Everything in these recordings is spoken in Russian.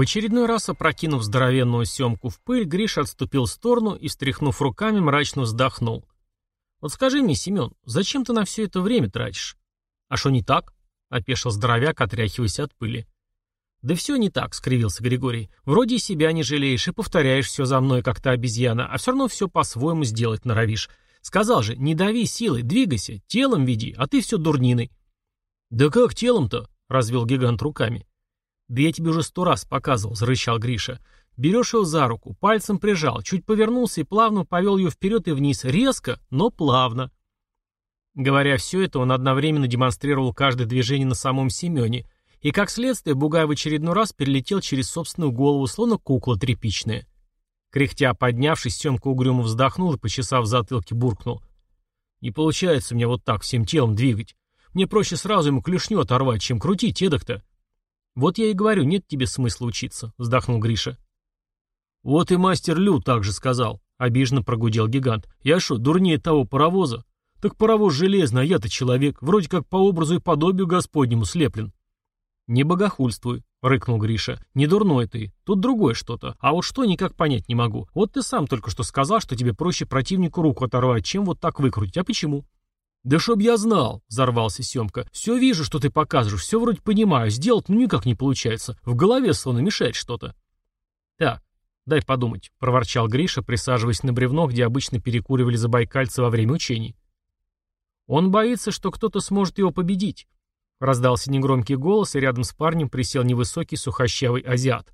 В очередной раз опрокинув здоровенную семку в пыль, Гриша отступил в сторону и, встряхнув руками, мрачно вздохнул. «Вот скажи мне, Семен, зачем ты на все это время тратишь?» «А что не так?» — опешил здоровяк, отряхиваясь от пыли. «Да все не так», — скривился Григорий. «Вроде и себя не жалеешь и повторяешь все за мной, как та обезьяна, а все равно все по-своему сделать норовишь. Сказал же, не дави силой, двигайся, телом веди, а ты все дурниной». «Да как телом-то?» — развел гигант руками. «Да я тебе уже сто раз показывал», — зарычал Гриша. «Берешь его за руку, пальцем прижал, чуть повернулся и плавно повел ее вперед и вниз, резко, но плавно». Говоря все это, он одновременно демонстрировал каждое движение на самом Семене, и, как следствие, Бугай в очередной раз перелетел через собственную голову, словно кукла тряпичная. Кряхтя поднявшись, Семка угрюмо вздохнул и, почесав затылки, буркнул. «Не получается мне вот так всем телом двигать. Мне проще сразу ему клешню оторвать, чем крутить эдак-то». «Вот я и говорю, нет тебе смысла учиться», — вздохнул Гриша. «Вот и мастер Лю так же сказал», — обиженно прогудел гигант. «Я что, дурнее того паровоза? Так паровоз железный, а я-то человек, вроде как по образу и подобию Господнему слеплен». «Не богохульствуй», — рыкнул Гриша. «Не дурной ты. Тут другое что-то. А вот что, никак понять не могу. Вот ты сам только что сказал, что тебе проще противнику руку оторвать, чем вот так выкрутить. А почему?» «Да чтоб я знал», — взорвался Семка. «Все вижу, что ты показываешь, все вроде понимаю, сделать ну никак не получается. В голове словно мешает что-то». «Так, дай подумать», — проворчал Гриша, присаживаясь на бревно, где обычно перекуривали забайкальцы во время учений. «Он боится, что кто-то сможет его победить», — раздался негромкий голос, и рядом с парнем присел невысокий сухощавый азиат.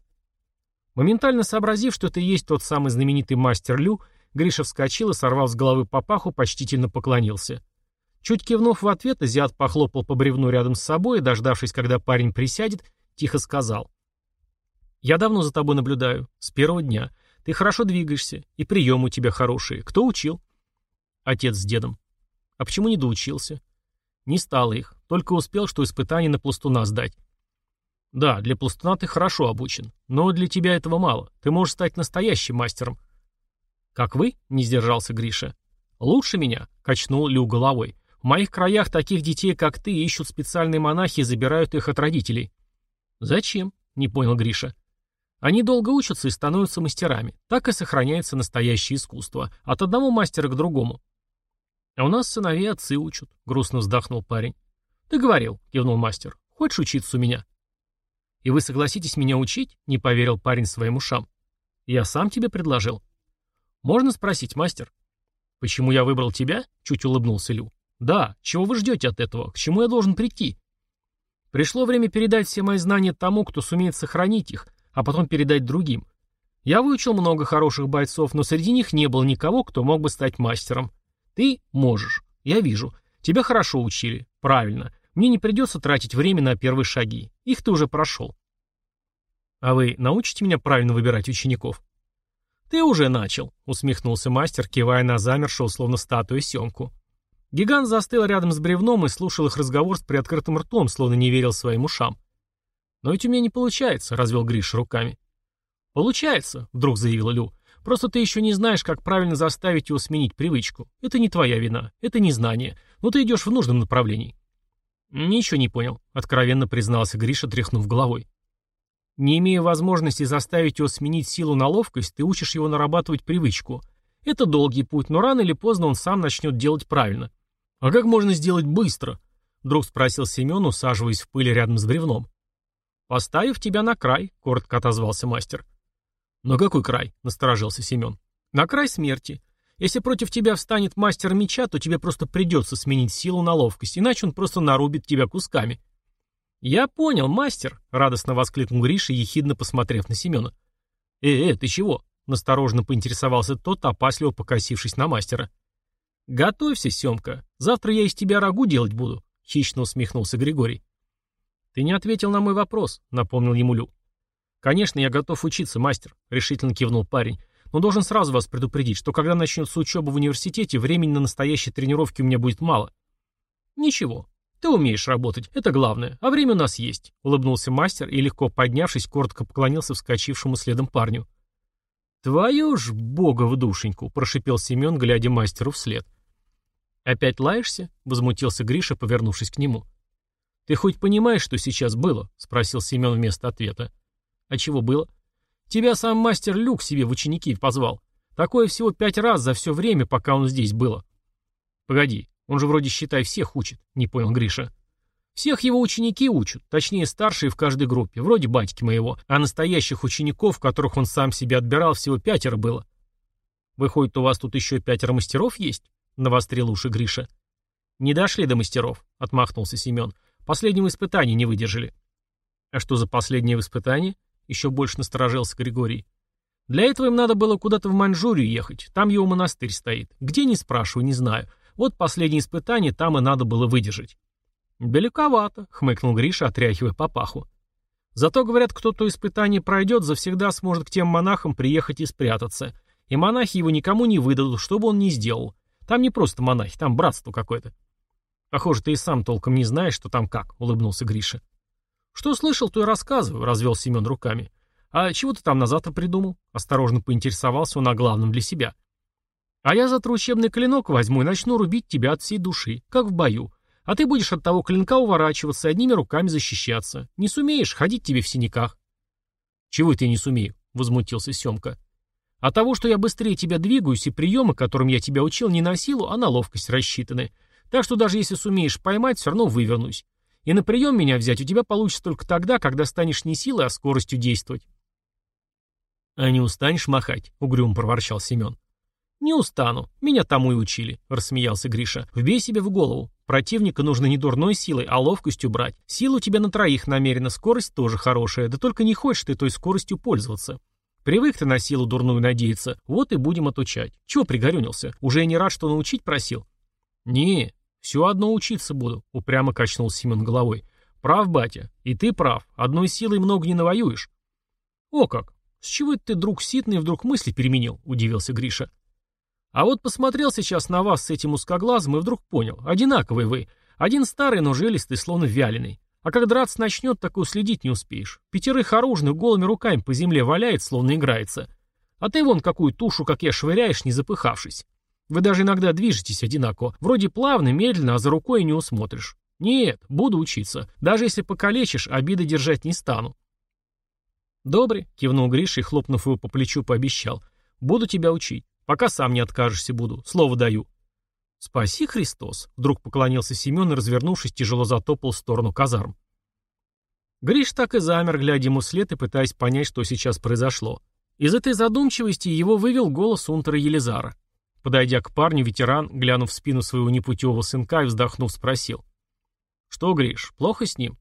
Моментально сообразив, что это и есть тот самый знаменитый мастер Лю, Гриша вскочил и, сорвав с головы папаху, почтительно поклонился. — Чуть кивнув в ответ, азиат похлопал по бревну рядом с собой и, дождавшись, когда парень присядет, тихо сказал. «Я давно за тобой наблюдаю. С первого дня. Ты хорошо двигаешься, и приемы у тебя хорошие. Кто учил?» «Отец с дедом». «А почему не доучился?» «Не стало их. Только успел, что испытание на пластуна сдать». «Да, для пластуна ты хорошо обучен. Но для тебя этого мало. Ты можешь стать настоящим мастером». «Как вы?» — не сдержался Гриша. «Лучше меня», — качнул Лю головой. В моих краях таких детей, как ты, ищут специальные монахи и забирают их от родителей. Зачем? Не понял Гриша. Они долго учатся и становятся мастерами. Так и сохраняется настоящее искусство. От одного мастера к другому. А у нас сыновей отцы учат, грустно вздохнул парень. Ты говорил, кивнул мастер. Хочешь учиться у меня? И вы согласитесь меня учить? Не поверил парень своим ушам. Я сам тебе предложил. Можно спросить, мастер? Почему я выбрал тебя? Чуть улыбнулся Лю. Да, чего вы ждете от этого? К чему я должен прийти? Пришло время передать все мои знания тому, кто сумеет сохранить их, а потом передать другим. Я выучил много хороших бойцов, но среди них не было никого, кто мог бы стать мастером. Ты можешь. Я вижу. Тебя хорошо учили. Правильно. Мне не придется тратить время на первые шаги. Их ты уже прошел. А вы научите меня правильно выбирать учеников? Ты уже начал, усмехнулся мастер, кивая на замершую, словно статую Семку. Гигант застыл рядом с бревном и слушал их разговор с приоткрытым ртом, словно не верил своим ушам. «Но ведь у меня не получается», — развел Гриш руками. «Получается», — вдруг заявила Лю. «Просто ты еще не знаешь, как правильно заставить его сменить привычку. Это не твоя вина, это не знание. Но ты идешь в нужном направлении». «Ничего не понял», — откровенно признался Гриша, тряхнув головой. «Не имея возможности заставить его сменить силу на ловкость, ты учишь его нарабатывать привычку. Это долгий путь, но рано или поздно он сам начнет делать правильно. «А как можно сделать быстро?» — вдруг спросил Семен, усаживаясь в пыли рядом с бревном. «Поставив тебя на край», — коротко отозвался мастер. «На какой край?» — насторожился Семен. «На край смерти. Если против тебя встанет мастер меча, то тебе просто придется сменить силу на ловкость, иначе он просто нарубит тебя кусками». «Я понял, мастер», — радостно воскликнул Гриша, ехидно посмотрев на Семена. «Э, э, ты чего?» — настороженно поинтересовался тот, опасливо покосившись на мастера. «Готовься, Семка. Завтра я из тебя рагу делать буду», — хищно усмехнулся Григорий. «Ты не ответил на мой вопрос», — напомнил ему Лю. «Конечно, я готов учиться, мастер», — решительно кивнул парень. «Но должен сразу вас предупредить, что когда начнется учеба в университете, времени на настоящие тренировки у меня будет мало». «Ничего. Ты умеешь работать, это главное. А время у нас есть», — улыбнулся мастер и, легко поднявшись, коротко поклонился вскочившему следом парню. «Твою ж бога в душеньку!» — прошипел Семен, глядя мастеру вслед. «Опять лаешься?» — возмутился Гриша, повернувшись к нему. «Ты хоть понимаешь, что сейчас было?» — спросил Семен вместо ответа. А чего было? Тебя сам мастер Люк себе в ученики позвал. Такое всего пять раз за все время, пока он здесь было. Погоди, он же вроде, считай, всех учит, не понял Гриша. Всех его ученики учат, точнее старшие в каждой группе, вроде батьки моего, а настоящих учеников, которых он сам себе отбирал, всего пятеро было. Выходит, у вас тут еще пятеро мастеров есть? Навострил уши Гриша. Не дошли до мастеров, отмахнулся Семен. Последнего испытания не выдержали. А что за последнее испытание? Еще больше насторожился Григорий. Для этого им надо было куда-то в Маньчжурию ехать. Там его монастырь стоит. Где, не спрашиваю, не знаю. Вот последнее испытание там и надо было выдержать. «Далековато», — хмыкнул Гриша, отряхивая папаху. «Зато, говорят, кто то испытание пройдет, завсегда сможет к тем монахам приехать и спрятаться. И монахи его никому не выдадут, что бы он ни сделал. Там не просто монахи, там братство какое-то». «Похоже, ты и сам толком не знаешь, что там как», — улыбнулся Гриша. «Что слышал, то и рассказываю», — развел Семен руками. «А чего ты там на завтра придумал?» — осторожно поинтересовался он о главном для себя. «А я завтра учебный клинок возьму и начну рубить тебя от всей души, как в бою. А ты будешь от того клинка уворачиваться и одними руками защищаться. Не сумеешь, ходить тебе в синяках. Чего ты не сумею? Возмутился Семка. От того, что я быстрее тебя двигаюсь, и приемы, которым я тебя учил, не на силу, а на ловкость рассчитаны. Так что даже если сумеешь поймать, все равно вывернусь. И на прием меня взять у тебя получится только тогда, когда станешь не силой, а скоростью действовать. А не устанешь махать? Угрюм проворчал Семен. «Не устану. Меня тому и учили», — рассмеялся Гриша. «Вбей себе в голову. Противника нужно не дурной силой, а ловкостью брать. Сила у тебя на троих намерена, скорость тоже хорошая, да только не хочешь ты той скоростью пользоваться. Привык ты на силу дурную надеяться, вот и будем отучать. Чего пригорюнился? Уже не рад, что научить просил?» «Не, все одно учиться буду», — упрямо качнул Симон головой. «Прав, батя, и ты прав. Одной силой много не навоюешь». «О как! С чего это ты, друг ситный, вдруг мысли переменил?» — удивился Гриша. А вот посмотрел сейчас на вас с этим узкоглазом и вдруг понял, одинаковые вы. Один старый, но жилистый, словно вяленый. А как драться начнет, так и уследить не успеешь. Пятерых оружных голыми руками по земле валяет, словно играется. А ты вон какую тушу, как я, швыряешь, не запыхавшись. Вы даже иногда движетесь одинаково. Вроде плавно, медленно, а за рукой не усмотришь. Нет, буду учиться. Даже если покалечишь, обиды держать не стану. Добре, кивнул Гриша и, хлопнув его по плечу, пообещал. Буду тебя учить. Пока сам не откажешься буду, слово даю. Спаси Христос, вдруг поклонился Семен и, развернувшись, тяжело затопал в сторону казарм. Гриш так и замер, глядя ему вслед и пытаясь понять, что сейчас произошло. Из этой задумчивости его вывел голос унтера Елизара. Подойдя к парню, ветеран, глянув в спину своего непутевого сынка и вздохнув, спросил. «Что, Гриш, плохо с ним?»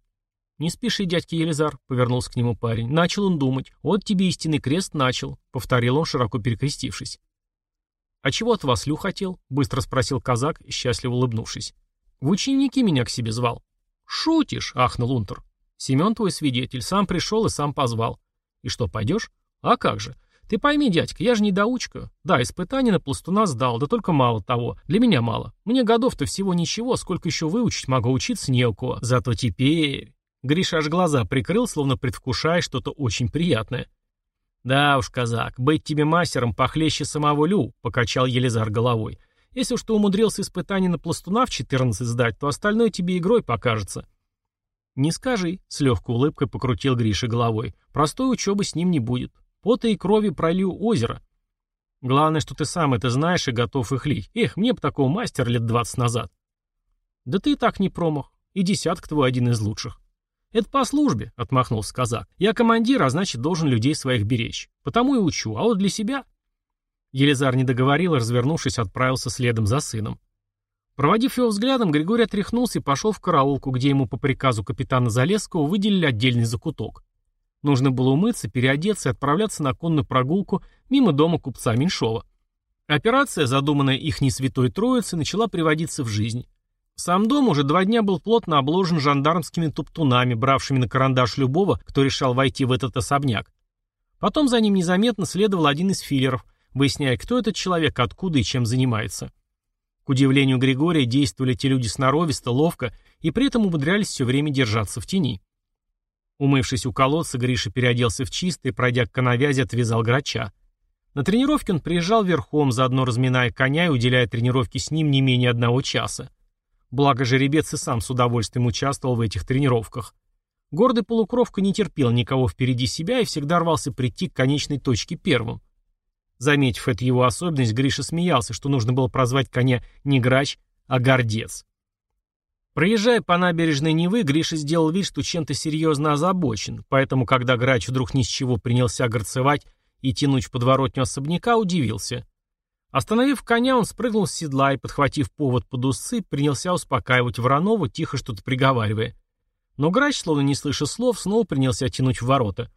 «Не спеши, дядька Елизар», — повернулся к нему парень. Начал он думать. «Вот тебе истинный крест начал», — повторил он, широко перекрестившись. «А чего от вас Лю хотел?» — быстро спросил казак, счастливо улыбнувшись. «В ученики меня к себе звал». «Шутишь?» — ахнул Унтер. «Семен твой свидетель, сам пришел и сам позвал». «И что, пойдешь?» «А как же? Ты пойми, дядька, я же не доучка. Да, испытание на пластуна сдал, да только мало того. Для меня мало. Мне годов-то всего ничего, сколько еще выучить могу, учиться не у кого. Зато теперь...» Гриша аж глаза прикрыл, словно предвкушая что-то очень приятное. «Да уж, казак, быть тебе мастером похлеще самого Лю», — покачал Елизар головой. «Если уж ты умудрился испытание на пластуна в 14 сдать, то остальное тебе игрой покажется». «Не скажи», — с легкой улыбкой покрутил Гриша головой. «Простой учебы с ним не будет. Пота и крови пролью озеро. Главное, что ты сам это знаешь и готов их лить. Эх, мне бы такого мастера лет двадцать назад». «Да ты и так не промах. И десяток твой один из лучших». «Это по службе», — отмахнулся казак. «Я командир, а значит, должен людей своих беречь. Потому и учу. А вот для себя...» Елизар не договорил, развернувшись, отправился следом за сыном. Проводив его взглядом, Григорий отряхнулся и пошел в караулку, где ему по приказу капитана Залесского выделили отдельный закуток. Нужно было умыться, переодеться и отправляться на конную прогулку мимо дома купца Меньшова. Операция, задуманная их не святой троицей, начала приводиться в жизнь. Сам дом уже два дня был плотно обложен жандармскими туптунами, бравшими на карандаш любого, кто решал войти в этот особняк. Потом за ним незаметно следовал один из филлеров, выясняя, кто этот человек, откуда и чем занимается. К удивлению Григория, действовали эти люди сноровисто, ловко и при этом умудрялись все время держаться в тени. Умывшись у колодца, Гриша переоделся в чистое и, пройдя к коновязи, отвязал грача. На тренировке он приезжал верхом, заодно разминая коня и уделяя тренировке с ним не менее одного часа. Благо жеребец и сам с удовольствием участвовал в этих тренировках. Гордый полукровка не терпел никого впереди себя и всегда рвался прийти к конечной точке первым. Заметив эту его особенность, Гриша смеялся, что нужно было прозвать коня не грач, а гордец. Проезжая по набережной Невы, Гриша сделал вид, что чем-то серьезно озабочен, поэтому, когда грач вдруг ни с чего принялся горцевать и тянуть в подворотню особняка, удивился. Остановив коня, он спрыгнул с седла и, подхватив повод под усы, принялся успокаивать Воронову, тихо что-то приговаривая. Но грач, словно не слыша слов, снова принялся тянуть в ворота.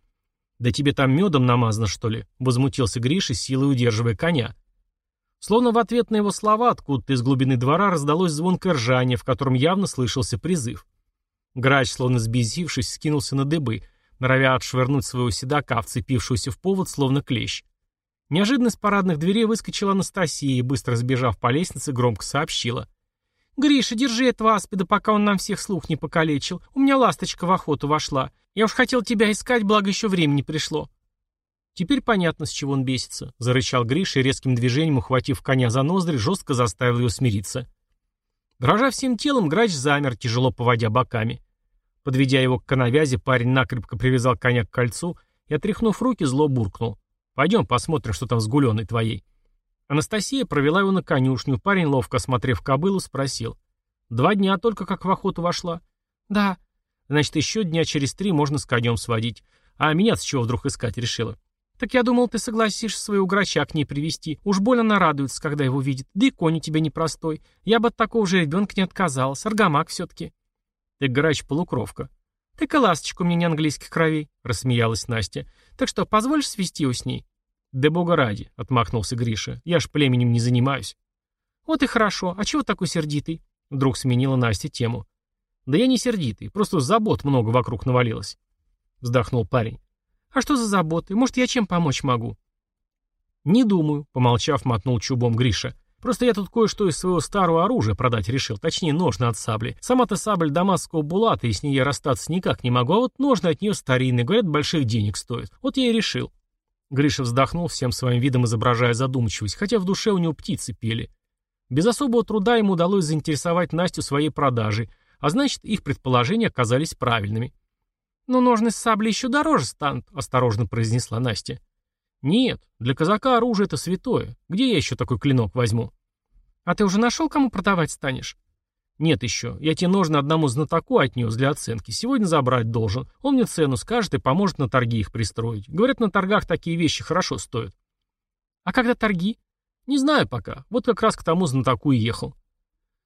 «Да тебе там медом намазано, что ли?» — возмутился Гриша, силой удерживая коня. Словно в ответ на его слова откуда-то из глубины двора раздалось звонкое ржание, в котором явно слышался призыв. Грач, словно сбезившись, скинулся на дыбы, норовя отшвырнуть своего седока, вцепившегося в повод, словно клещ. Неожиданно с парадных дверей выскочила Анастасия и, быстро сбежав по лестнице, громко сообщила. «Гриша, держи этого аспида, пока он нам всех слух не покалечил. У меня ласточка в охоту вошла. Я уж хотел тебя искать, благо еще времени пришло». Теперь понятно, с чего он бесится, зарычал Гриша и резким движением, ухватив коня за ноздри, жестко заставил его смириться. Дрожа всем телом, грач замер, тяжело поводя боками. Подведя его к коновязи, парень накрепко привязал коня к кольцу и, отряхнув руки, зло буркнул. «Пойдем посмотрим, что там с гуленой твоей». Анастасия провела его на конюшню, парень, ловко осмотрев кобылу, спросил. «Два дня только как в охоту вошла?» «Да». «Значит, еще дня через три можно с конем сводить. А меня с чего вдруг искать решила?» «Так я думал, ты согласишься своего грача к ней привести. Уж больно нарадуется, когда его видит. Да и конь у тебя непростой. Я бы от такого же ребенка не отказалась. Аргамак все-таки». «Ты грач полукровка». «Так и ласточка у меня не английских кровей», — рассмеялась Настя. «Так что, позволишь свести его с ней?» «Да бога ради», — отмахнулся Гриша. «Я ж племенем не занимаюсь». «Вот и хорошо. А чего такой сердитый?» Вдруг сменила Настя тему. «Да я не сердитый. Просто забот много вокруг навалилось». Вздохнул парень. «А что за заботы? Может, я чем помочь могу?» «Не думаю», — помолчав, мотнул чубом Гриша. «Просто я тут кое-что из своего старого оружия продать решил, точнее, ножны от сабли. Сама-то сабль дамасского булата, и с ней я расстаться никак не могу, а вот ножны от нее старинные, говорят, больших денег стоят. Вот я и решил». Гриша вздохнул, всем своим видом изображая задумчивость, хотя в душе у него птицы пели. Без особого труда ему удалось заинтересовать Настю своей продажей, а значит, их предположения оказались правильными. «Но ножны с саблей еще дороже станут», — осторожно произнесла Настя. «Нет, для казака оружие — это святое. Где я еще такой клинок возьму?» «А ты уже нашел, кому продавать станешь?» «Нет еще. Я те ножны одному знатоку отнес для оценки. Сегодня забрать должен. Он мне цену скажет и поможет на торги их пристроить. Говорят, на торгах такие вещи хорошо стоят». «А когда торги?» «Не знаю пока. Вот как раз к тому знатоку и ехал».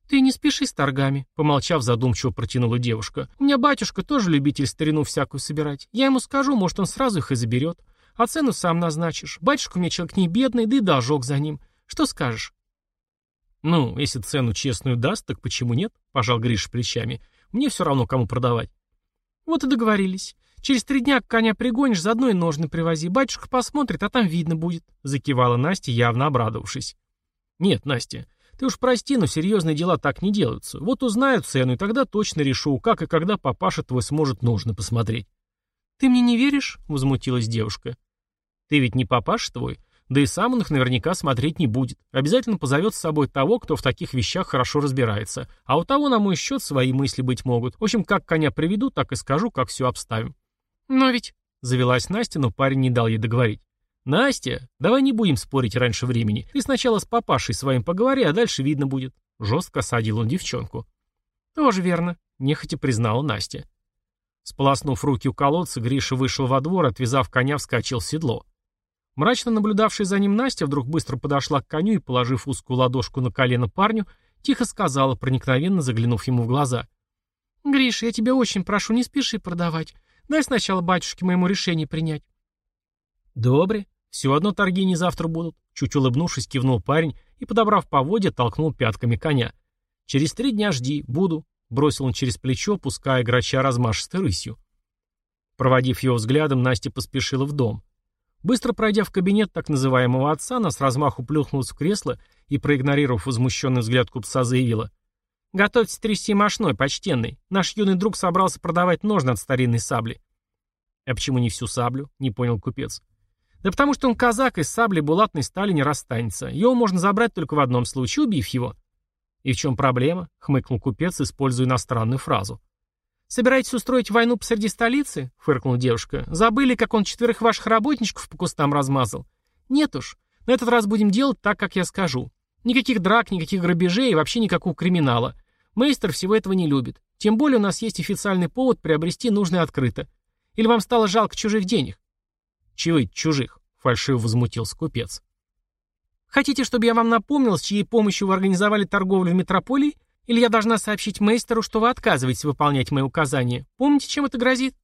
«Ты не спеши с торгами», — помолчав, задумчиво протянула девушка. «У меня батюшка тоже любитель старину всякую собирать. Я ему скажу, может, он сразу их и заберет. А цену сам назначишь. Батюшка у меня человек не бедный, да и должок за ним. Что скажешь?» «Ну, если цену честную даст, так почему нет?» — пожал Гриш плечами. «Мне все равно, кому продавать». «Вот и договорились. Через три дня коня пригонишь, заодно и ножны привози. Батюшка посмотрит, а там видно будет», — закивала Настя, явно обрадовавшись. «Нет, Настя, ты уж прости, но серьезные дела так не делаются. Вот узнаю цену, и тогда точно решу, как и когда папаша твой сможет нужно посмотреть. Ты мне не веришь? Возмутилась девушка. Ты ведь не папаша твой? Да и сам он их наверняка смотреть не будет. Обязательно позовет с собой того, кто в таких вещах хорошо разбирается. А у того, на мой счет, свои мысли быть могут. В общем, как коня приведу, так и скажу, как все обставим. Но ведь... Завелась Настя, но парень не дал ей договорить. «Настя, давай не будем спорить раньше времени. Ты сначала с папашей своим поговори, а дальше видно будет». Жестко садил он девчонку. «Тоже верно», — нехотя признала Настя. Сполоснув руки у колодца, Гриша вышел во двор, отвязав коня, вскочил в седло. Мрачно наблюдавшая за ним Настя вдруг быстро подошла к коню и, положив узкую ладошку на колено парню, тихо сказала, проникновенно заглянув ему в глаза. «Гриша, я тебя очень прошу, не спеши продавать. Дай сначала батюшке моему решение принять». «Добре. Все одно торги не завтра будут», — чуть улыбнувшись, кивнул парень и, подобрав поводья, толкнул пятками коня. «Через три дня жди, буду», — бросил он через плечо, пуская грача размашистой рысью. Проводив его взглядом, Настя поспешила в дом. Быстро пройдя в кабинет так называемого отца, она с размаху плюхнулась в кресло и, проигнорировав возмущенный взгляд купца, заявила. «Готовьтесь трясти мошной, почтенный. Наш юный друг собрался продавать ножны от старинной сабли». «А почему не всю саблю?» — не понял купец. Да потому что он казак, и с саблей булатной стали не расстанется. Его можно забрать только в одном случае, убив его. И в чем проблема? Хмыкнул купец, используя иностранную фразу. «Собираетесь устроить войну посреди столицы?» — фыркнула девушка. «Забыли, как он четверых ваших работничков по кустам размазал? Нет уж. На этот раз будем делать так, как я скажу. Никаких драк, никаких грабежей и вообще никакого криминала. Мейстер всего этого не любит. Тем более у нас есть официальный повод приобрести нужное открыто. Или вам стало жалко чужих денег?» «Чего чужих?» — фальшиво возмутился купец. «Хотите, чтобы я вам напомнил, с чьей помощью вы организовали торговлю в метрополии?» Или я должна сообщить мейстеру, что вы отказываетесь выполнять мои указания? Помните, чем это грозит?»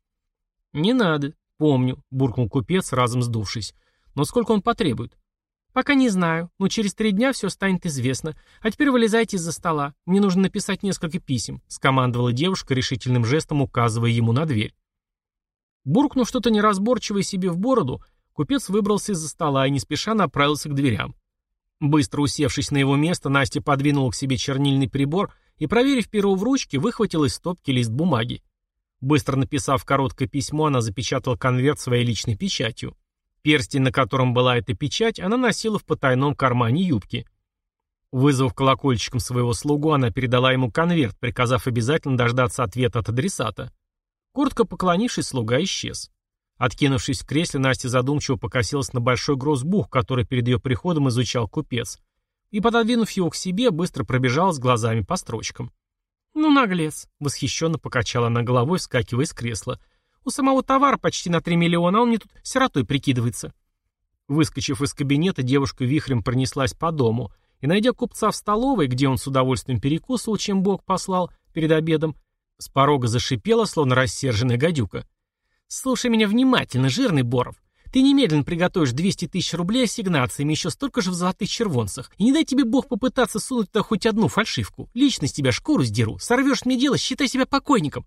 «Не надо. Помню», — буркнул купец, разом сдувшись. «Но сколько он потребует?» «Пока не знаю, но через три дня все станет известно. А теперь вылезайте из-за стола. Мне нужно написать несколько писем», — скомандовала девушка, решительным жестом указывая ему на дверь. Буркнув что-то неразборчивое себе в бороду, купец выбрался из-за стола и не спеша направился к дверям. Быстро усевшись на его место, Настя подвинула к себе чернильный прибор и, проверив перо в ручке, выхватила из стопки лист бумаги. Быстро написав короткое письмо, она запечатала конверт своей личной печатью. Перстень, на котором была эта печать, она носила в потайном кармане юбки. Вызвав колокольчиком своего слугу, она передала ему конверт, приказав обязательно дождаться ответа от адресата. Коротко поклонившись, слуга исчез. Откинувшись в кресле, Настя задумчиво покосилась на большой грозбух, который перед ее приходом изучал купец. И, пододвинув его к себе, быстро пробежала с глазами по строчкам. «Ну, наглец!» — восхищенно покачала она головой, скакивая из кресла. «У самого товара почти на три миллиона, а он мне тут сиротой прикидывается». Выскочив из кабинета, девушка вихрем пронеслась по дому и, найдя купца в столовой, где он с удовольствием перекусывал, чем Бог послал, перед обедом, с порога зашипела, словно рассерженная гадюка. «Слушай меня внимательно, жирный Боров. Ты немедленно приготовишь 200 тысяч рублей ассигнациями, еще столько же в золотых червонцах. И не дай тебе Бог попытаться сунуть туда хоть одну фальшивку. Лично с тебя шкуру сдеру. Сорвешь мне дело, считай себя покойником».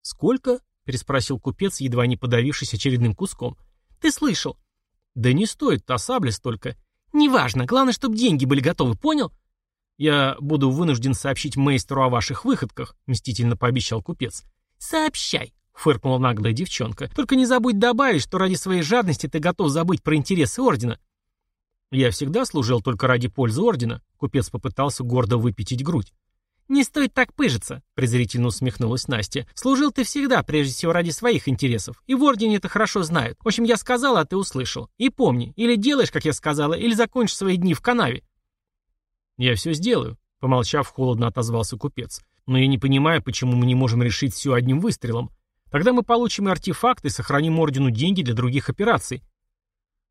«Сколько?» — переспросил купец, едва не подавившись очередным куском. «Ты слышал?» «Да не стоит та сабля столько». «Неважно. Главное, чтобы деньги были готовы, понял?» «Я буду вынужден сообщить мейстеру о ваших выходках», — мстительно пообещал купец. «Сообщай фыркнула наглая девчонка. «Только не забудь добавить, что ради своей жадности ты готов забыть про интересы Ордена». «Я всегда служил только ради пользы Ордена», — купец попытался гордо выпятить грудь. «Не стоит так пыжиться», — презрительно усмехнулась Настя. «Служил ты всегда, прежде всего, ради своих интересов. И в Ордене это хорошо знают. В общем, я сказала, а ты услышал. И помни, или делаешь, как я сказала, или закончишь свои дни в канаве». «Я все сделаю», — помолчав, холодно отозвался купец. «Но я не понимаю, почему мы не можем решить все одним выстрелом. Тогда мы получим артефакты, и сохраним ордену деньги для других операций.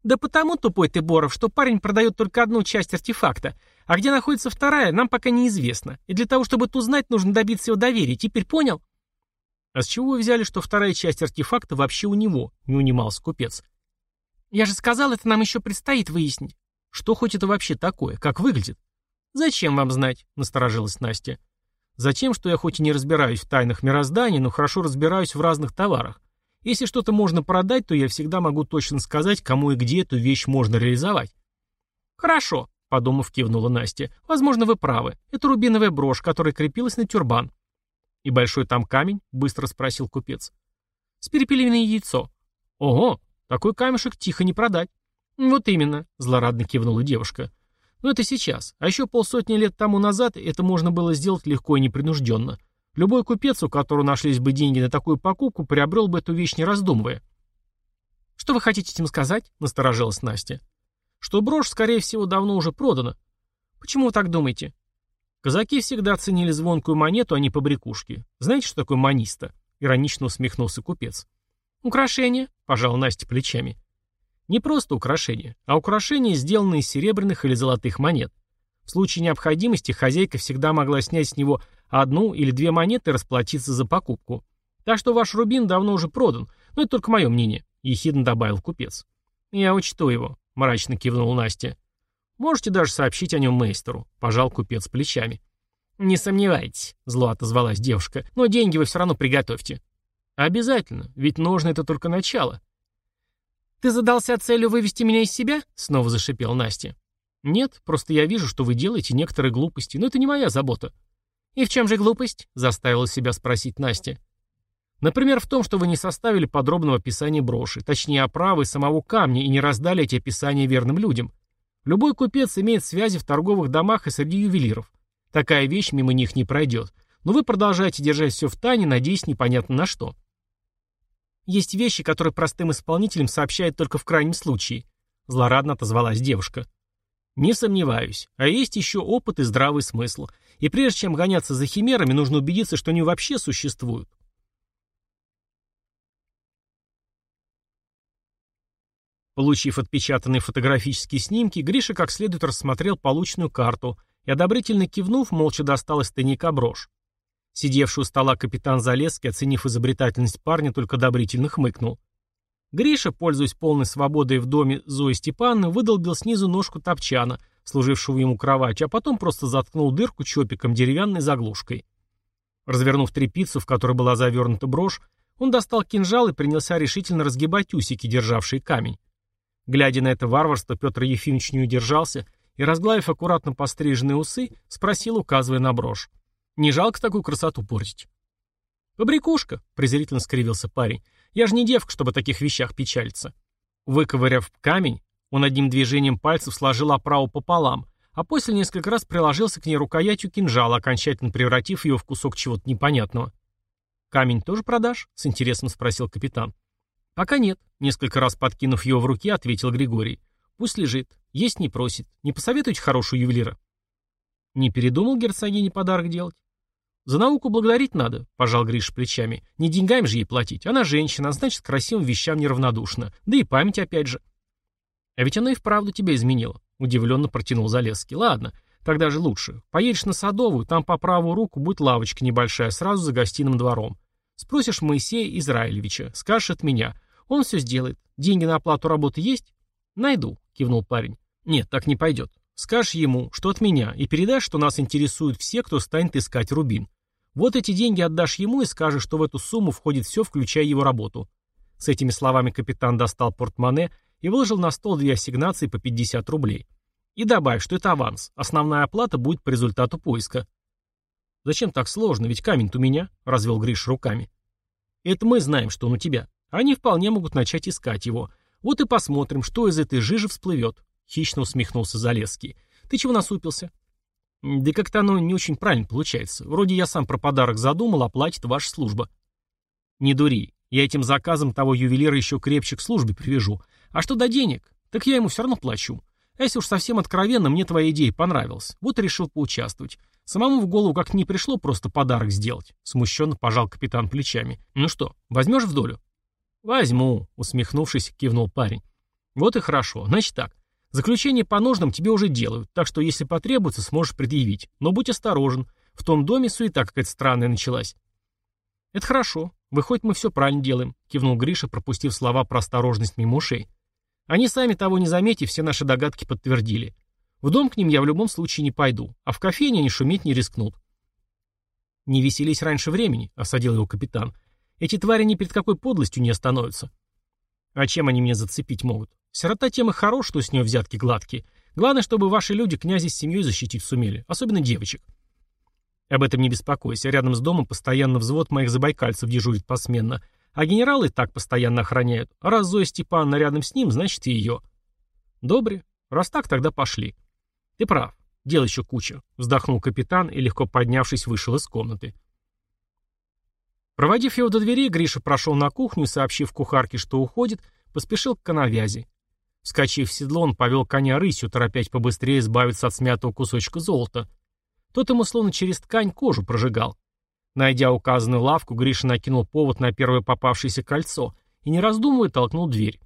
Да потому, тупой ты, Боров, что парень продает только одну часть артефакта, а где находится вторая, нам пока неизвестно. И для того, чтобы это узнать, нужно добиться его доверия. Теперь понял? А с чего вы взяли, что вторая часть артефакта вообще у него? Не унимался купец. Я же сказал, это нам еще предстоит выяснить. Что хоть это вообще такое? Как выглядит? Зачем вам знать? Насторожилась Настя. Затем, что я хоть и не разбираюсь в тайнах мироздания, но хорошо разбираюсь в разных товарах. Если что-то можно продать, то я всегда могу точно сказать, кому и где эту вещь можно реализовать. Хорошо, подумав, кивнула Настя. Возможно, вы правы. Это рубиновая брошь, которая крепилась на тюрбан. И большой там камень? Быстро спросил купец. С перепелиное яйцо. Ого, такой камешек тихо не продать. Вот именно, злорадно кивнула девушка. Но это сейчас. А еще полсотни лет тому назад это можно было сделать легко и непринужденно. Любой купец, у которого нашлись бы деньги на такую покупку, приобрел бы эту вещь не раздумывая. «Что вы хотите этим сказать?» – насторожилась Настя. «Что брошь, скорее всего, давно уже продана». «Почему вы так думаете?» Казаки всегда ценили звонкую монету, а не побрякушки. Знаете, что такое маниста? Иронично усмехнулся купец. «Украшение», – пожал Настя плечами. Не просто украшения, а украшения, сделанные из серебряных или золотых монет. В случае необходимости хозяйка всегда могла снять с него одну или две монеты и расплатиться за покупку. Так что ваш рубин давно уже продан, но это только мое мнение, ехидно добавил купец. Я учту его, мрачно кивнул Настя. Можете даже сообщить о нем мейстеру, пожал купец плечами. Не сомневайтесь, зло отозвалась девушка, но деньги вы все равно приготовьте. Обязательно, ведь ножны это только начало. «Ты задался целью вывести меня из себя?» — снова зашипел Настя. «Нет, просто я вижу, что вы делаете некоторые глупости, но это не моя забота». «И в чем же глупость?» — заставила себя спросить Настя. «Например, в том, что вы не составили подробного описания броши, точнее оправы самого камня и не раздали эти описания верным людям. Любой купец имеет связи в торговых домах и среди ювелиров. Такая вещь мимо них не пройдет. Но вы продолжаете держать все в тайне, надеясь непонятно на что. Есть вещи, которые простым исполнителям сообщают только в крайнем случае. Злорадно отозвалась девушка. Не сомневаюсь. А есть еще опыт и здравый смысл. И прежде чем гоняться за химерами, нужно убедиться, что они вообще существуют. Получив отпечатанные фотографические снимки, Гриша как следует рассмотрел полученную карту и, одобрительно кивнув, молча достал из тайника брошь. Сидевший у стола капитан Залесский, оценив изобретательность парня, только одобрительно хмыкнул. Гриша, пользуясь полной свободой в доме Зои Степановны, выдолбил снизу ножку топчана, служившего ему кроватью, а потом просто заткнул дырку чопиком деревянной заглушкой. Развернув трепицу, в которой была завернута брошь, он достал кинжал и принялся решительно разгибать усики, державшие камень. Глядя на это варварство, Петр Ефимович не удержался и, разглавив аккуратно постриженные усы, спросил, указывая на брошь. «Не жалко такую красоту портить?» «Побрякушка», — презрительно скривился парень. «Я же не девка, чтобы о таких вещах печалиться». Выковыряв камень, он одним движением пальцев сложил оправу пополам, а после несколько раз приложился к ней рукоятью кинжала, окончательно превратив ее в кусок чего-то непонятного. «Камень тоже продашь?» — с интересом спросил капитан. «Пока нет», — несколько раз подкинув его в руки, ответил Григорий. «Пусть лежит. Есть не просит. Не посоветуйте хорошего ювелира». «Не передумал герцогине подарок делать?» «За науку благодарить надо», — пожал Гриш плечами. «Не деньгами же ей платить. Она женщина, а значит, красивым вещам неравнодушна. Да и память опять же». «А ведь она и вправду тебя изменила», — удивленно протянул Залесский. «Ладно, тогда же лучше. Поедешь на Садовую, там по правую руку будет лавочка небольшая, сразу за гостиным двором. Спросишь Моисея Израилевича, скажешь от меня. Он все сделает. Деньги на оплату работы есть? Найду, кивнул парень. Нет, так не пойдет. Скажешь ему, что от меня, и передашь, что нас интересуют все, кто станет искать рубин. Вот эти деньги отдашь ему и скажешь, что в эту сумму входит все, включая его работу. С этими словами капитан достал портмоне и выложил на стол две ассигнации по 50 рублей. И добавь, что это аванс. Основная оплата будет по результату поиска. «Зачем так сложно? Ведь камень-то у меня», — развел Гриш руками. «Это мы знаем, что он у тебя. Они вполне могут начать искать его. Вот и посмотрим, что из этой жижи всплывет. Хищно усмехнулся Залесский. Ты чего насупился? Да как-то оно не очень правильно получается. Вроде я сам про подарок задумал, а платит ваша служба. Не дури. Я этим заказом того ювелира еще крепче к службе привяжу. А что до денег? Так я ему все равно плачу. А если уж совсем откровенно, мне твоя идея понравилась. Вот и решил поучаствовать. Самому в голову как не пришло просто подарок сделать. Смущенно пожал капитан плечами. Ну что, возьмешь в долю? «Возьму», — усмехнувшись, кивнул парень. «Вот и хорошо. Значит так. Заключение по нужным тебе уже делают, так что если потребуется, сможешь предъявить. Но будь осторожен. В том доме суета какая-то странная началась». «Это хорошо. Выходит, мы все правильно делаем», — кивнул Гриша, пропустив слова про осторожность мимо ушей. «Они сами того не заметив, все наши догадки подтвердили. В дом к ним я в любом случае не пойду, а в кофейне они шуметь не рискнут». «Не веселись раньше времени», — осадил его капитан. Эти твари ни перед какой подлостью не остановятся. А чем они меня зацепить могут? Сирота тем и хорош, что с нее взятки гладкие. Главное, чтобы ваши люди князя с семьей защитить сумели, особенно девочек. Об этом не беспокойся. Рядом с домом постоянно взвод моих забайкальцев дежурит посменно. А генералы так постоянно охраняют. Раз Зоя Степановна рядом с ним, значит и ее. Добре. Раз так, тогда пошли. Ты прав. Дел еще куча. Вздохнул капитан и, легко поднявшись, вышел из комнаты. Проводив его до двери, Гриша прошел на кухню сообщив кухарке, что уходит, поспешил к коновязи. Вскочив в седло, он повел коня рысью, торопясь побыстрее избавиться от смятого кусочка золота. Тот ему словно через ткань кожу прожигал. Найдя указанную лавку, Гриша накинул повод на первое попавшееся кольцо и, не раздумывая, толкнул дверь.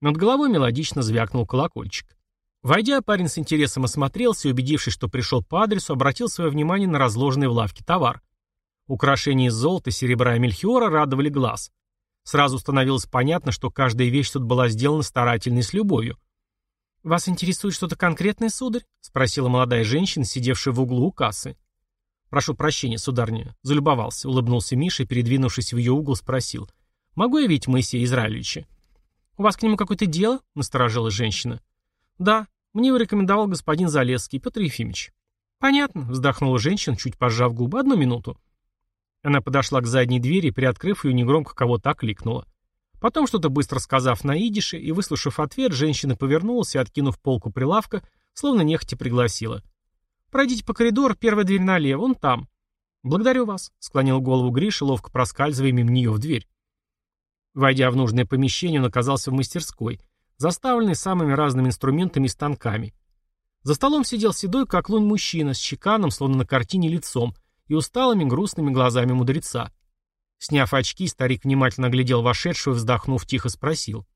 Над головой мелодично звякнул колокольчик. Войдя, парень с интересом осмотрелся и, убедившись, что пришел по адресу, обратил свое внимание на разложенный в лавке товар. Украшения из золота, серебра и мельхиора радовали глаз. Сразу становилось понятно, что каждая вещь тут была сделана старательно и с любовью. «Вас интересует что-то конкретное, сударь?» — спросила молодая женщина, сидевшая в углу у кассы. «Прошу прощения, сударня», — залюбовался, улыбнулся Миша и, передвинувшись в ее угол, спросил. «Могу я видеть Моисея Израилевича?» «У вас к нему какое-то дело?» — насторожилась женщина. «Да, мне его рекомендовал господин Залесский, Петр Ефимович». «Понятно», — вздохнула женщина, чуть пожав губы. «Одну минуту». Она подошла к задней двери, приоткрыв ее, негромко кого-то окликнула. Потом, что-то быстро сказав на идише, и, выслушав ответ, женщина повернулась и, откинув полку прилавка, словно нехотя пригласила. «Пройдите по коридору, первая дверь налево, он там». «Благодарю вас», — склонил голову Гриша, ловко проскальзывая мимо нее в дверь. Войдя в нужное помещение, он оказался в мастерской, заставленной самыми разными инструментами и станками. За столом сидел седой, как лунь мужчина, с чеканом, словно на картине, лицом и усталыми грустными глазами мудреца. Сняв очки, старик внимательно глядел вошедшего и, вздохнув, тихо спросил.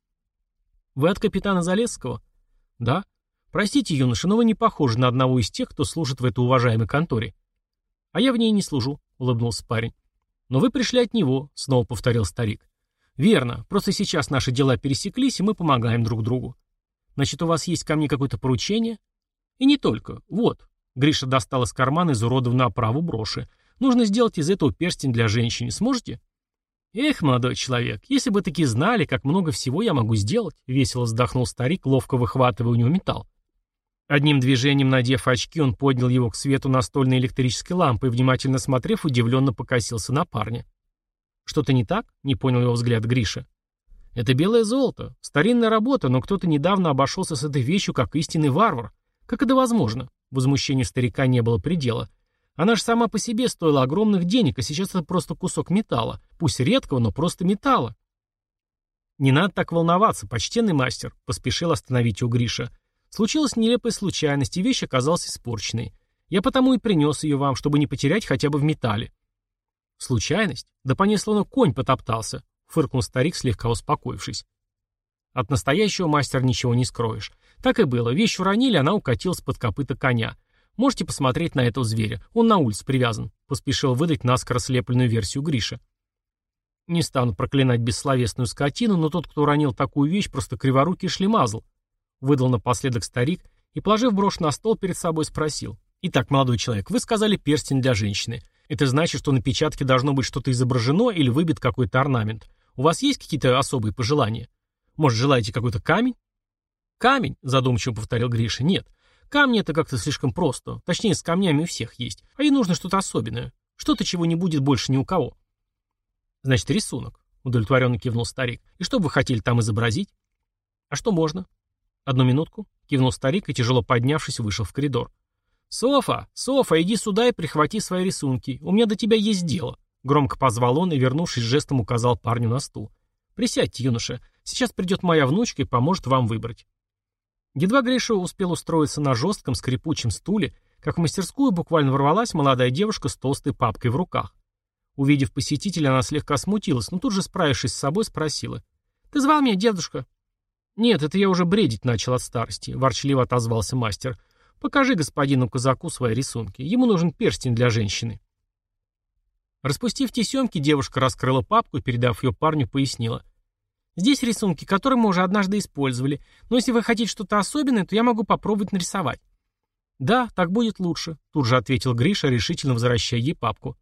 «Вы от капитана Залесского?» «Да». «Простите, юноша, но вы не похожи на одного из тех, кто служит в этой уважаемой конторе». «А я в ней не служу», — улыбнулся парень. «Но вы пришли от него», — снова повторил старик. «Верно. Просто сейчас наши дела пересеклись, и мы помогаем друг другу. Значит, у вас есть ко мне какое-то поручение?» «И не только. Вот». Гриша достал из кармана изуродованную оправу броши. «Нужно сделать из этого перстень для женщины. Сможете?» «Эх, молодой человек, если бы таки знали, как много всего я могу сделать», — весело вздохнул старик, ловко выхватывая у него металл. Одним движением, надев очки, он поднял его к свету настольной электрической лампы и, внимательно смотрев, удивленно покосился на парня. «Что-то не так?» — не понял его взгляд Гриша. «Это белое золото. Старинная работа, но кто-то недавно обошелся с этой вещью как истинный варвар. Как это возможно?» Возмущению старика не было предела. Она же сама по себе стоила огромных денег, а сейчас это просто кусок металла. Пусть редкого, но просто металла. «Не надо так волноваться, почтенный мастер», — поспешил остановить его Гриша. «Случилась нелепая случайность, и вещь оказалась испорченной. Я потому и принес ее вам, чтобы не потерять хотя бы в металле». «Случайность? Да по ней словно конь потоптался», — фыркнул старик, слегка успокоившись. От настоящего мастера ничего не скроешь. Так и было. Вещь уронили, она укатилась под копыта коня. Можете посмотреть на этого зверя. Он на улице привязан», — поспешил выдать наскоро слепленную версию Гриша. Не стану проклинать бессловесную скотину, но тот, кто уронил такую вещь, просто криворукий шлемазл. Выдал напоследок старик и, положив брошь на стол, перед собой спросил. «Итак, молодой человек, вы сказали перстень для женщины. Это значит, что на печатке должно быть что-то изображено или выбит какой-то орнамент. У вас есть какие-то особые пожелания? Может, желаете какой-то камень?» «Камень?» — задумчиво повторил Гриша. «Нет. Камни это как-то слишком просто. Точнее, с камнями у всех есть. А ей нужно что-то особенное. Что-то, чего не будет больше ни у кого. Значит, рисунок. Удовлетворенно кивнул старик. И что бы вы хотели там изобразить? А что можно? Одну минутку. Кивнул старик и, тяжело поднявшись, вышел в коридор. «Софа! Софа, иди сюда и прихвати свои рисунки. У меня до тебя есть дело». Громко позвал он и, вернувшись, жестом указал парню на стул. «Присядьте, юноша. Сейчас придет моя внучка и поможет вам выбрать». Едва Гриша успел устроиться на жестком скрипучем стуле, как в мастерскую буквально ворвалась молодая девушка с толстой папкой в руках. Увидев посетителя, она слегка смутилась, но тут же, справившись с собой, спросила. «Ты звал меня, дедушка?» «Нет, это я уже бредить начал от старости», — ворчливо отозвался мастер. «Покажи господину казаку свои рисунки. Ему нужен перстень для женщины». Распустив тесемки, девушка раскрыла папку и, передав ее парню, пояснила. Здесь рисунки, которые мы уже однажды использовали, но если вы хотите что-то особенное, то я могу попробовать нарисовать». «Да, так будет лучше», — тут же ответил Гриша, решительно возвращая ей папку.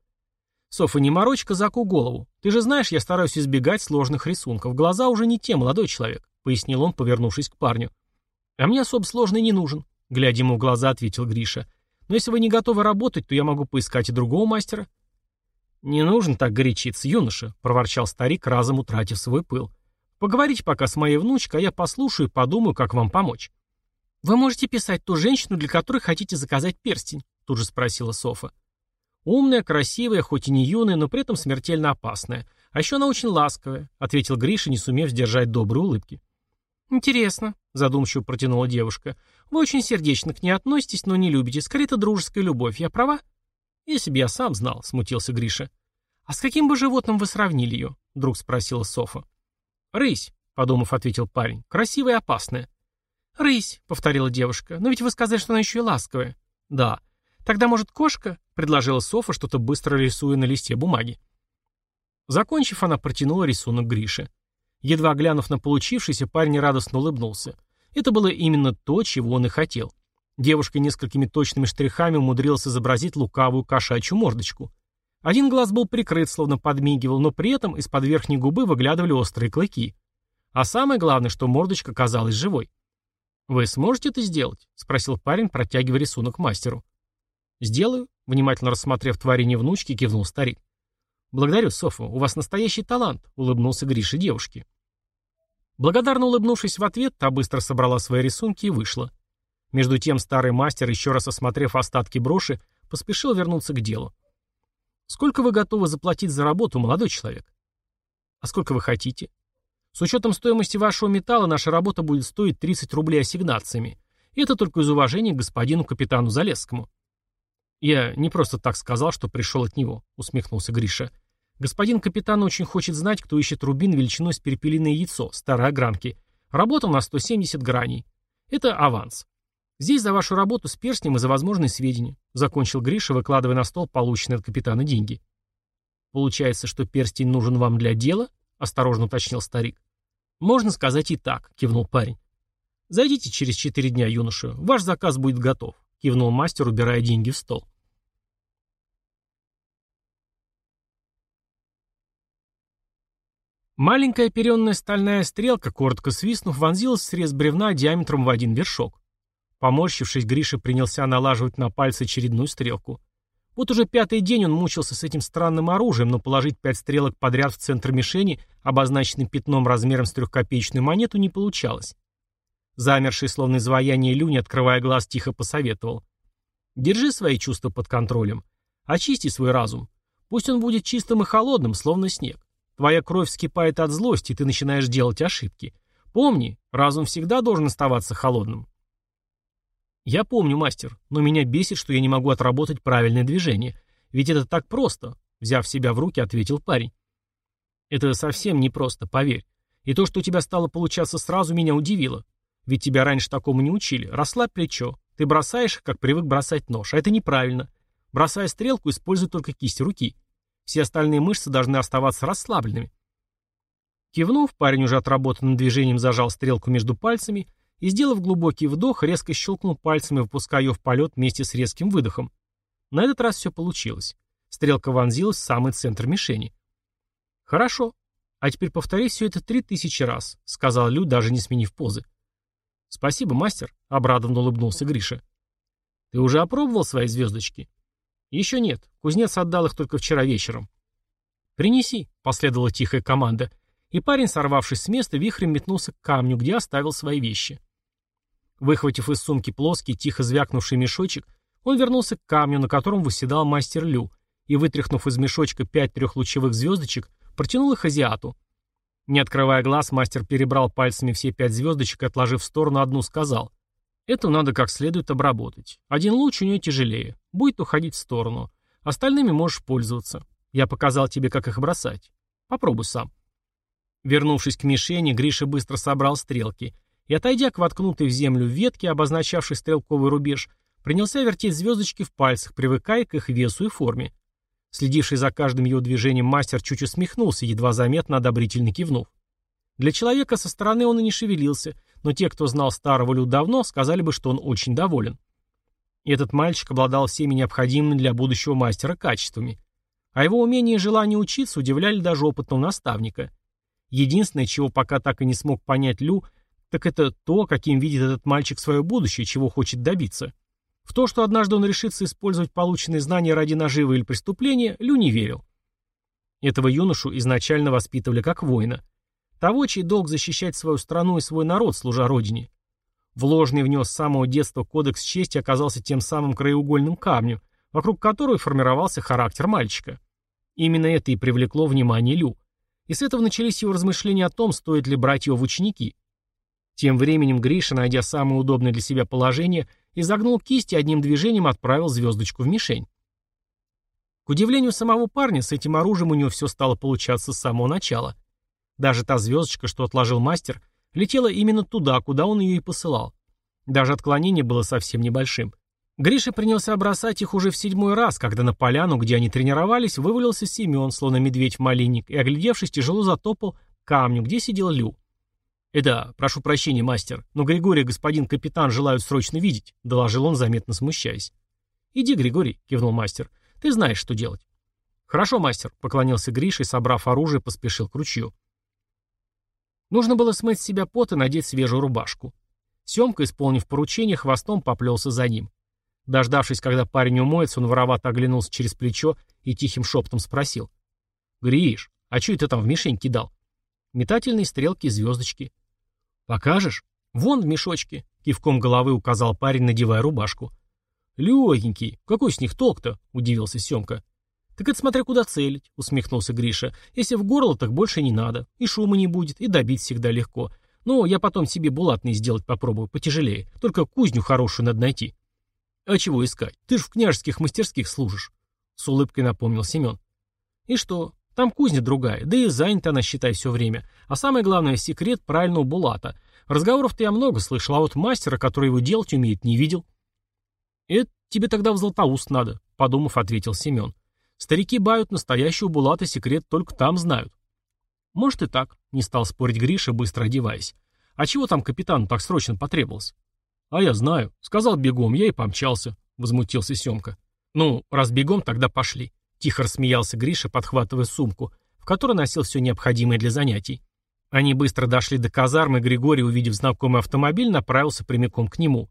«Софа, не морочь казаку голову. Ты же знаешь, я стараюсь избегать сложных рисунков. Глаза уже не те, молодой человек», — пояснил он, повернувшись к парню. «А мне особо сложный не нужен», — глядя ему в глаза, ответил Гриша. «Но если вы не готовы работать, то я могу поискать и другого мастера». «Не нужно так горячиться, юноша», — проворчал старик, разом утратив свой пыл. Поговорите пока с моей внучкой, а я послушаю и подумаю, как вам помочь. Вы можете писать ту женщину, для которой хотите заказать перстень, тут же спросила Софа. Умная, красивая, хоть и не юная, но при этом смертельно опасная. А еще она очень ласковая, ответил Гриша, не сумев сдержать доброй улыбки. Интересно, задумчиво протянула девушка. Вы очень сердечно к ней относитесь, но не любите. Скорее, это дружеская любовь. Я права? Если бы я сам знал, смутился Гриша. А с каким бы животным вы сравнили ее? Вдруг спросила Софа. «Рысь», — подумав, ответил парень. «Красивая и опасная». «Рысь», — повторила девушка. «Но ведь вы сказали, что она еще и ласковая». «Да». «Тогда, может, кошка?» — предложила Софа, что-то быстро рисуя на листе бумаги. Закончив, она протянула рисунок Грише. Едва глянув на получившийся, парень радостно улыбнулся. Это было именно то, чего он и хотел. Девушка несколькими точными штрихами умудрилась изобразить лукавую кошачью мордочку. Один глаз был прикрыт, словно подмигивал, но при этом из-под верхней губы выглядывали острые клыки. А самое главное, что мордочка казалась живой. «Вы сможете это сделать?» — спросил парень, протягивая рисунок мастеру. «Сделаю», — внимательно рассмотрев творение внучки, кивнул старик. «Благодарю, Софа, у вас настоящий талант», — улыбнулся Гриша девушке. Благодарно улыбнувшись в ответ, та быстро собрала свои рисунки и вышла. Между тем старый мастер, еще раз осмотрев остатки броши, поспешил вернуться к делу. Сколько вы готовы заплатить за работу, молодой человек? А сколько вы хотите? С учетом стоимости вашего металла наша работа будет стоить 30 рублей ассигнациями. И это только из уважения к господину капитану Залесскому. Я не просто так сказал, что пришел от него, усмехнулся Гриша. Господин капитан очень хочет знать, кто ищет рубин величиной с перепелиное яйцо, старой огранки. Работа на 170 граней. Это аванс. Здесь за вашу работу с перстнем и за возможные сведения, закончил Гриша, выкладывая на стол полученные от капитана деньги. Получается, что перстень нужен вам для дела? осторожно уточнил старик. Можно сказать и так, кивнул парень. Зайдите через четыре дня, юноша. Ваш заказ будет готов, кивнул мастер, убирая деньги в стол. Маленькая оперенная стальная стрелка, коротко свистнув, вонзилась в срез бревна диаметром в один вершок. Поморщившись, Гриша принялся налаживать на пальцы очередную стрелку. Вот уже пятый день он мучился с этим странным оружием, но положить пять стрелок подряд в центр мишени, обозначенным пятном размером с трехкопеечную монету, не получалось. Замерший, словно изваяние Люни, открывая глаз, тихо посоветовал. «Держи свои чувства под контролем. Очисти свой разум. Пусть он будет чистым и холодным, словно снег. Твоя кровь вскипает от злости, и ты начинаешь делать ошибки. Помни, разум всегда должен оставаться холодным. Я помню, мастер, но меня бесит, что я не могу отработать правильное движение. Ведь это так просто, взяв себя в руки, ответил парень. Это совсем не просто, поверь. И то, что у тебя стало получаться сразу, меня удивило. Ведь тебя раньше такому не учили. Расслабь плечо. Ты бросаешь, как привык бросать нож. А это неправильно. Бросая стрелку, используй только кисть руки. Все остальные мышцы должны оставаться расслабленными. Кивнув, парень уже отработанным движением зажал стрелку между пальцами и, сделав глубокий вдох, резко щелкнул пальцами, выпуская ее в полет вместе с резким выдохом. На этот раз все получилось. Стрелка вонзилась в самый центр мишени. «Хорошо. А теперь повтори все это три тысячи раз», — сказал Лю, даже не сменив позы. «Спасибо, мастер», — обрадованно улыбнулся Гриша. «Ты уже опробовал свои звездочки?» «Еще нет. Кузнец отдал их только вчера вечером». «Принеси», — последовала тихая команда, и парень, сорвавшись с места, вихрем метнулся к камню, где оставил свои вещи. Выхватив из сумки плоский, тихо звякнувший мешочек, он вернулся к камню, на котором выседал мастер Лю, и, вытряхнув из мешочка пять трехлучевых звездочек, протянул их азиату. Не открывая глаз, мастер перебрал пальцами все пять звездочек и, отложив в сторону одну, сказал. Эту надо как следует обработать. Один луч у нее тяжелее. Будет уходить в сторону. Остальными можешь пользоваться. Я показал тебе, как их бросать. Попробуй сам. Вернувшись к мишени, Гриша быстро собрал стрелки и, отойдя к воткнутой в землю ветке, обозначавшей стрелковый рубеж, принялся вертеть звездочки в пальцах, привыкая к их весу и форме. Следивший за каждым его движением мастер чуть усмехнулся, едва заметно одобрительно кивнув. Для человека со стороны он и не шевелился, но те, кто знал старого Лю давно, сказали бы, что он очень доволен. Этот мальчик обладал всеми необходимыми для будущего мастера качествами. А его умение и желание учиться удивляли даже опытного наставника. Единственное, чего пока так и не смог понять Лю, так это то, каким видит этот мальчик свое будущее, чего хочет добиться. В то, что однажды он решится использовать полученные знания ради наживы или преступления, Лю не верил. Этого юношу изначально воспитывали как воина. Того, чей долг защищать свою страну и свой народ, служа родине. Вложенный в него с самого детства кодекс чести оказался тем самым краеугольным камнем, вокруг которого формировался характер мальчика. Именно это и привлекло внимание Лю. И с этого начались его размышления о том, стоит ли брать его в ученики. Тем временем Гриша, найдя самое удобное для себя положение, изогнул кисть и одним движением отправил звездочку в мишень. К удивлению самого парня, с этим оружием у него все стало получаться с самого начала. Даже та звездочка, что отложил мастер, летела именно туда, куда он ее и посылал. Даже отклонение было совсем небольшим. Гриша принялся бросать их уже в седьмой раз, когда на поляну, где они тренировались, вывалился Семен, словно медведь в малинник, и, оглядевшись, тяжело затопал камню, где сидел Лю. «Э да, прошу прощения, мастер, но Григорий господин капитан желают срочно видеть», — доложил он, заметно смущаясь. «Иди, Григорий», — кивнул мастер, — «ты знаешь, что делать». «Хорошо, мастер», — поклонился Гриша и, собрав оружие, поспешил к ручью. Нужно было смыть с себя пот и надеть свежую рубашку. Семка, исполнив поручение, хвостом поплелся за ним. Дождавшись, когда парень умоется, он воровато оглянулся через плечо и тихим шепотом спросил. «Гриш, а что это там в мишень кидал?» «Метательные стрелки и звездочки». «Покажешь?» «Вон в мешочке», — кивком головы указал парень, надевая рубашку. «Легенький, какой с них толк-то?» — удивился Семка. «Так это смотря куда целить», — усмехнулся Гриша. «Если в горло, так больше не надо. И шума не будет, и добить всегда легко. Ну, я потом себе булатный сделать попробую, потяжелее. Только кузню хорошую надо найти». «А чего искать? Ты ж в княжеских мастерских служишь», — с улыбкой напомнил Семен. «И что? Там кузня другая, да и занята она, считай, все время. А самое главное, секрет правильного булата. Разговоров-то я много слышал, а вот мастера, который его делать умеет, не видел». «Это тебе тогда в Златоуст надо», — подумав, ответил Семен. «Старики бают, настоящего булата секрет только там знают». «Может и так», — не стал спорить Гриша, быстро одеваясь. «А чего там капитану так срочно потребовалось?» «А я знаю. Сказал бегом, я и помчался», — возмутился Семка. «Ну, раз бегом, тогда пошли», — тихо рассмеялся Гриша, подхватывая сумку, в которой носил все необходимое для занятий. Они быстро дошли до казармы, Григорий, увидев знакомый автомобиль, направился прямиком к нему.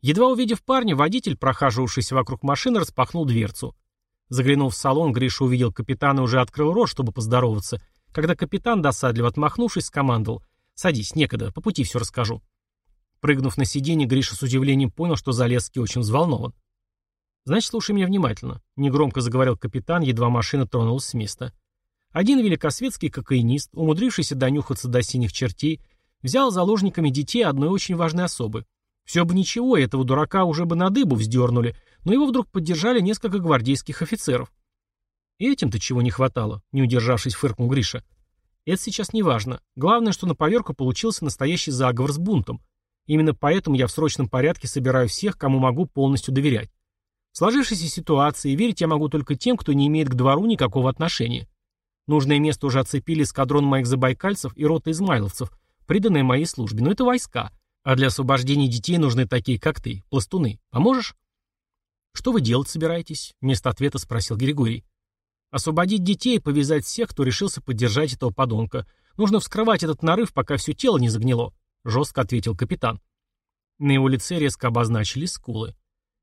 Едва увидев парня, водитель, прохаживавшийся вокруг машины, распахнул дверцу. Заглянув в салон, Гриша увидел капитана и уже открыл рот, чтобы поздороваться, когда капитан, досадливо отмахнувшись, скомандовал «Садись, некогда, по пути все расскажу». Прыгнув на сиденье, Гриша с удивлением понял, что Залесский очень взволнован. «Значит, слушай меня внимательно», — негромко заговорил капитан, едва машина тронулась с места. Один великосветский кокаинист, умудрившийся донюхаться до синих чертей, взял заложниками детей одной очень важной особы. Все бы ничего, этого дурака уже бы на дыбу вздернули, но его вдруг поддержали несколько гвардейских офицеров. И этим-то чего не хватало, не удержавшись, фыркнул Гриша. Это сейчас не важно. Главное, что на поверку получился настоящий заговор с бунтом. Именно поэтому я в срочном порядке собираю всех, кому могу полностью доверять. В сложившейся ситуации верить я могу только тем, кто не имеет к двору никакого отношения. Нужное место уже оцепили эскадрон моих забайкальцев и рота измайловцев, приданные моей службе, но это войска. А для освобождения детей нужны такие, как ты, пластуны. Поможешь? Что вы делать собираетесь? Вместо ответа спросил Григорий. Освободить детей и повязать всех, кто решился поддержать этого подонка. Нужно вскрывать этот нарыв, пока все тело не загнило. — жестко ответил капитан. На его лице резко обозначились скулы.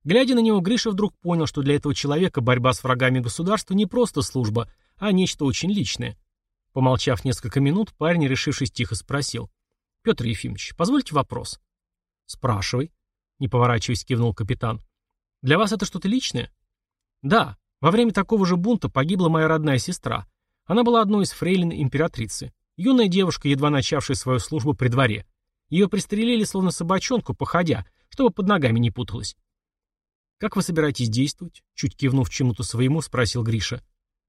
Глядя на него, Гриша вдруг понял, что для этого человека борьба с врагами государства не просто служба, а нечто очень личное. Помолчав несколько минут, парень, решившись тихо, спросил. «Петр Ефимович, позвольте вопрос?» «Спрашивай», — не поворачиваясь, кивнул капитан. «Для вас это что-то личное?» «Да. Во время такого же бунта погибла моя родная сестра. Она была одной из фрейлин императрицы. Юная девушка, едва начавшая свою службу при дворе. Ее пристрелили словно собачонку, походя, чтобы под ногами не путалась. «Как вы собираетесь действовать?» Чуть кивнув чему-то своему, спросил Гриша.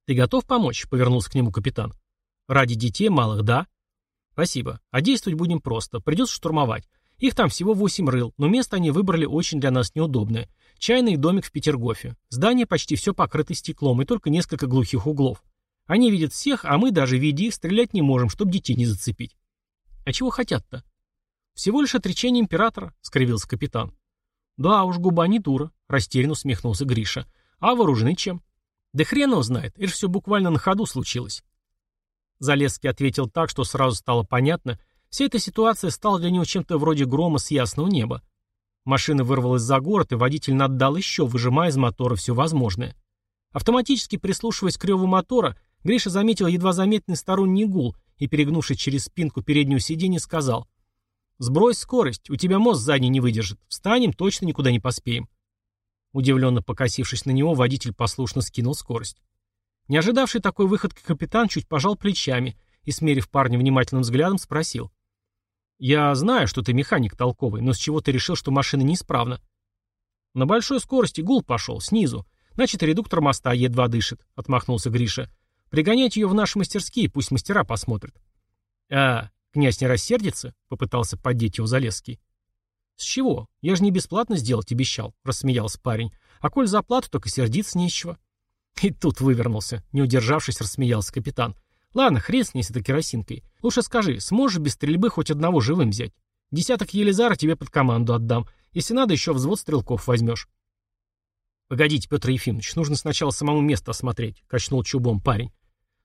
«Ты готов помочь?» — повернулся к нему капитан. «Ради детей малых, да?» «Спасибо. А действовать будем просто. Придется штурмовать. Их там всего восемь рыл, но место они выбрали очень для нас неудобное. Чайный домик в Петергофе. Здание почти все покрыто стеклом и только несколько глухих углов. Они видят всех, а мы, даже видя их, стрелять не можем, чтобы детей не зацепить. А чего хотят-то? «Всего лишь отречение императора», — скривился капитан. «Да уж, губа не дура», — растерянно усмехнулся Гриша. «А вооружены чем?» «Да хрен его знает, это же все буквально на ходу случилось». Залесский ответил так, что сразу стало понятно, вся эта ситуация стала для него чем-то вроде грома с ясного неба. Машина вырвалась за город, и водитель наддал еще, выжимая из мотора все возможное. Автоматически прислушиваясь к реву мотора, Гриша заметил едва заметный сторонний гул и, перегнувшись через спинку переднего сиденья, сказал «Сбрось скорость, у тебя мост задний не выдержит. Встанем, точно никуда не поспеем». Удивленно покосившись на него, водитель послушно скинул скорость. Не ожидавший такой выходки капитан чуть пожал плечами и, смерив парня внимательным взглядом, спросил. «Я знаю, что ты механик толковый, но с чего ты решил, что машина неисправна?» «На большой скорости гул пошел, снизу. Значит, редуктор моста едва дышит», — отмахнулся Гриша. «Пригонять ее в наши мастерские, пусть мастера посмотрят». «А, «Князь не рассердится?» — попытался поддеть его Залесский. «С чего? Я же не бесплатно сделать обещал», — рассмеялся парень. «А коль за плату, только сердиться нечего». И тут вывернулся. Не удержавшись, рассмеялся капитан. «Ладно, хрен с ней с этой керосинкой. Лучше скажи, сможешь без стрельбы хоть одного живым взять? Десяток Елизара тебе под команду отдам. Если надо, еще взвод стрелков возьмешь». «Погодите, Петр Ефимович, нужно сначала самому место осмотреть», — качнул чубом парень.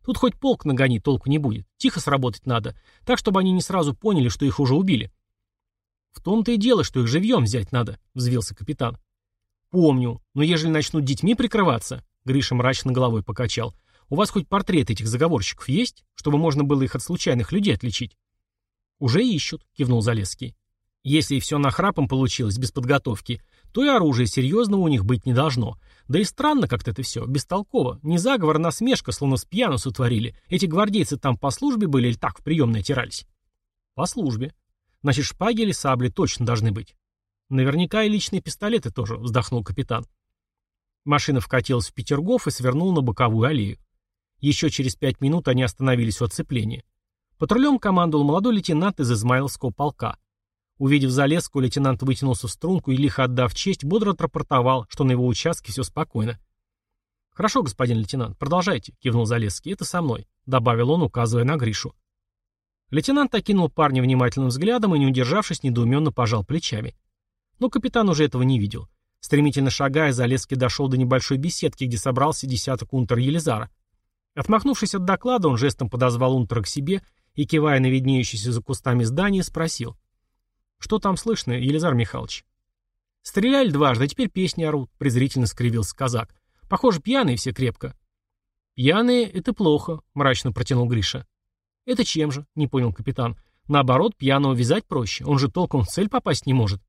Тут хоть полк нагони, толку не будет. Тихо сработать надо, так, чтобы они не сразу поняли, что их уже убили. В том-то и дело, что их живьем взять надо, взвился капитан. Помню, но ежели начнут детьми прикрываться, Гриша мрачно головой покачал, у вас хоть портрет этих заговорщиков есть, чтобы можно было их от случайных людей отличить? Уже ищут, кивнул Залесский. Если и все нахрапом получилось, без подготовки, то и оружия серьезного у них быть не должно. Да и странно как-то это все, бестолково. Не заговор, а насмешка, словно с пьяну сотворили. Эти гвардейцы там по службе были или так в приемной отирались? По службе. Значит, шпаги или сабли точно должны быть. Наверняка и личные пистолеты тоже, вздохнул капитан. Машина вкатилась в Петергоф и свернула на боковую аллею. Еще через пять минут они остановились у оцепления. Патрулем командовал молодой лейтенант из Измайловского полка. Увидев Залесскую, лейтенант вытянулся в струнку и, лихо отдав честь, бодро отрапортовал, что на его участке все спокойно. «Хорошо, господин лейтенант, продолжайте», — кивнул Залесский. «Это со мной», — добавил он, указывая на Гришу. Лейтенант окинул парня внимательным взглядом и, не удержавшись, недоуменно пожал плечами. Но капитан уже этого не видел. Стремительно шагая, Залесский дошел до небольшой беседки, где собрался десяток унтер Елизара. Отмахнувшись от доклада, он жестом подозвал унтера к себе и, кивая на виднеющееся за кустами здание, спросил. «Что там слышно, Елизар Михайлович?» «Стреляли дважды, а теперь песни орут», — презрительно скривился казак. «Похоже, пьяные все крепко». «Пьяные — это плохо», — мрачно протянул Гриша. «Это чем же?» — не понял капитан. «Наоборот, пьяного вязать проще, он же толком в цель попасть не может».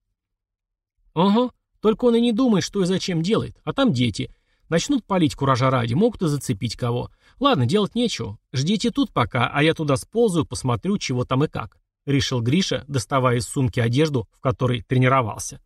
«Ага, только он и не думает, что и зачем делает. А там дети. Начнут палить куража ради, могут и зацепить кого. Ладно, делать нечего. Ждите тут пока, а я туда сползаю, посмотрю, чего там и как. — решил Гриша, доставая из сумки одежду, в которой тренировался.